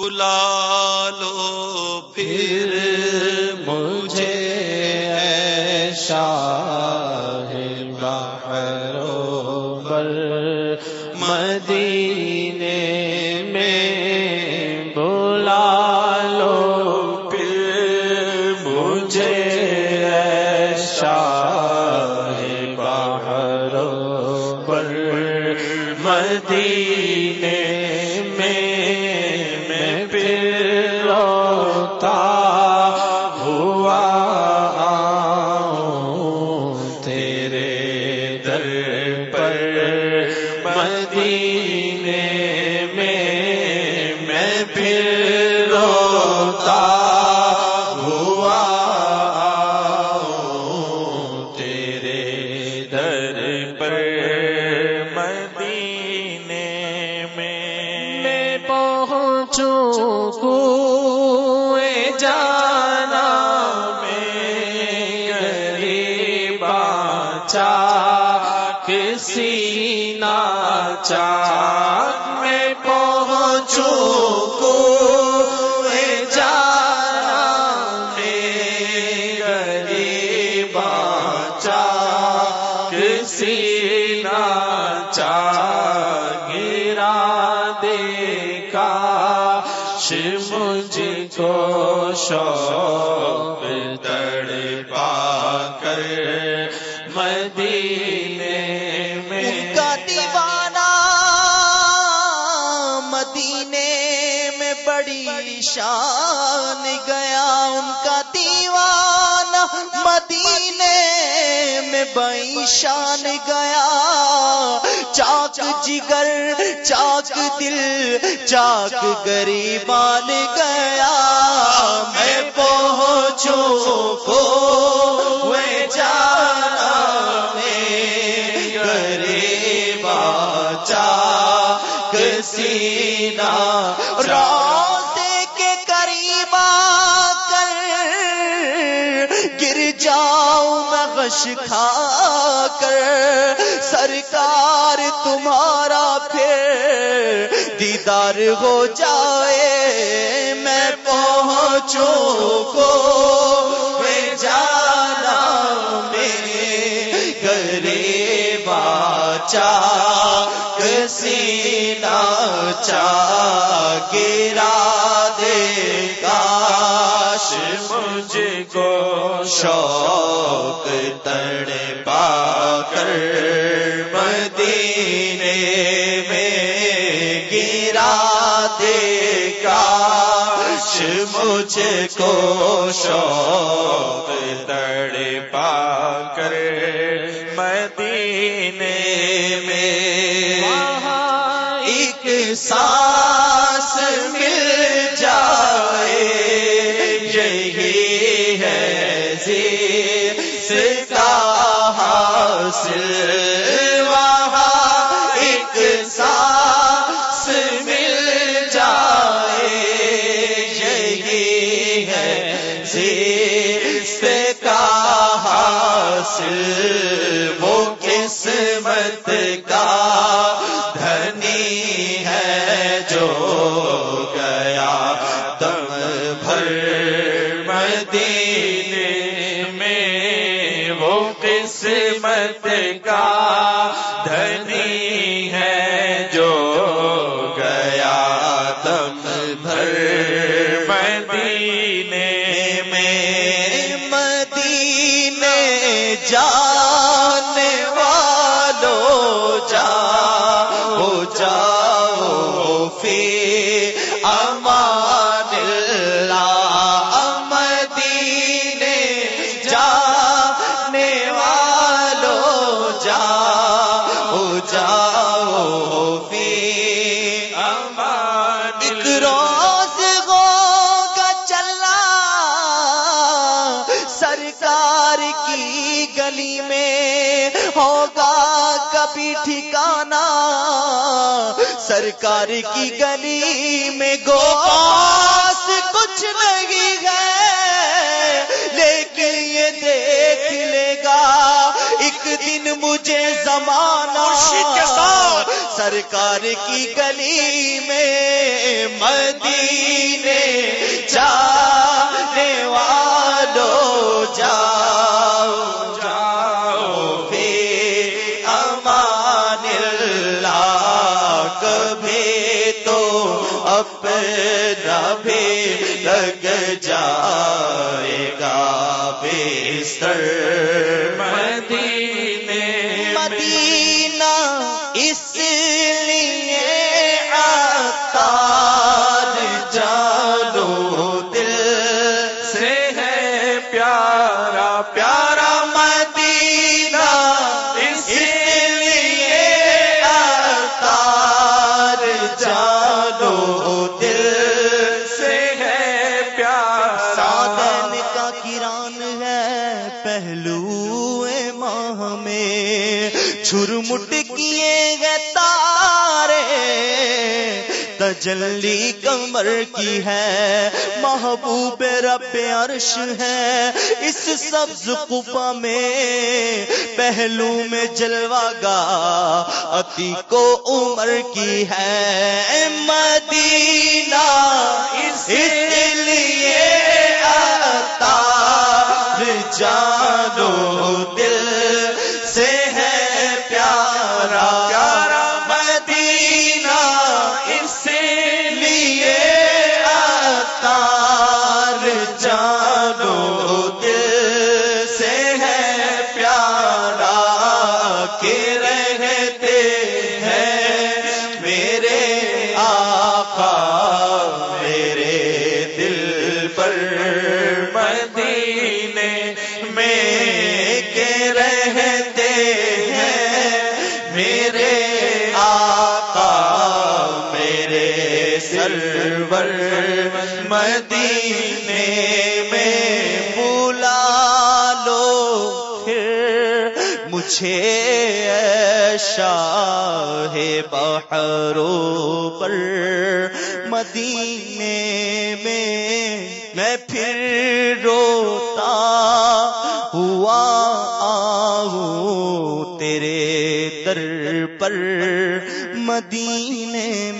بلا لو پہنچوں کوئے جانا میں غریب چاک سینا چاک میں پہنچوں کوئے جانا میں غریب سینا چاک شوق تڑ پا کر مدینے میں بڑی شان گیا ان کا دیوانہ مدینے میں بڑی شان گیا۔ چاک جگر، چاک دل، چاک گریبان گیا۔ میں پہنچوں کو جاؤں میں غش کھا کر، سرکار تمہارا پھر دیدار ہو جائے، میں پہنچوں کو میں جانا میں غریبا چاک سینا چا گرا مجھ کو شوق تڑ پا کر مدینے میں گرا دے کاش مجھ کو شوق تڑ پا کر مدینے میں ایک سانس مل حاصل مدینے میں مدینے جانے والو جاؤ جاؤ فی امان اللہ مدینے جانے والو جاؤ جاؤ فی امان ایک ٹھکانا سرکار کی گلی میں گو پاس کچھ نہیں ہے لیکن یہ دیکھ لے گا ایک دن مجھے زمانہ مرشد کے ساتھ۔ سرکار کی گلی میں مدینے جانے اپنا بھی لگ جائے گا بستر مدینہ پہلو ماہ میں چھرمٹ کیے گئے تارے، تجلی کمر کی ہے، محبوب رب عرش ہے۔ اس سبز قبا میں پہلو میں جلوا گا اتی کو عمر کی ہے۔ مدینہ، اس لیے جانو دل کے رہتے ہیں، میرے آقا، میرے سرور، مدینے میں بلا لو، پھر مجھے شاہ بحروں پر، مدینے میں میں پھر روتا ہوا مدینے میں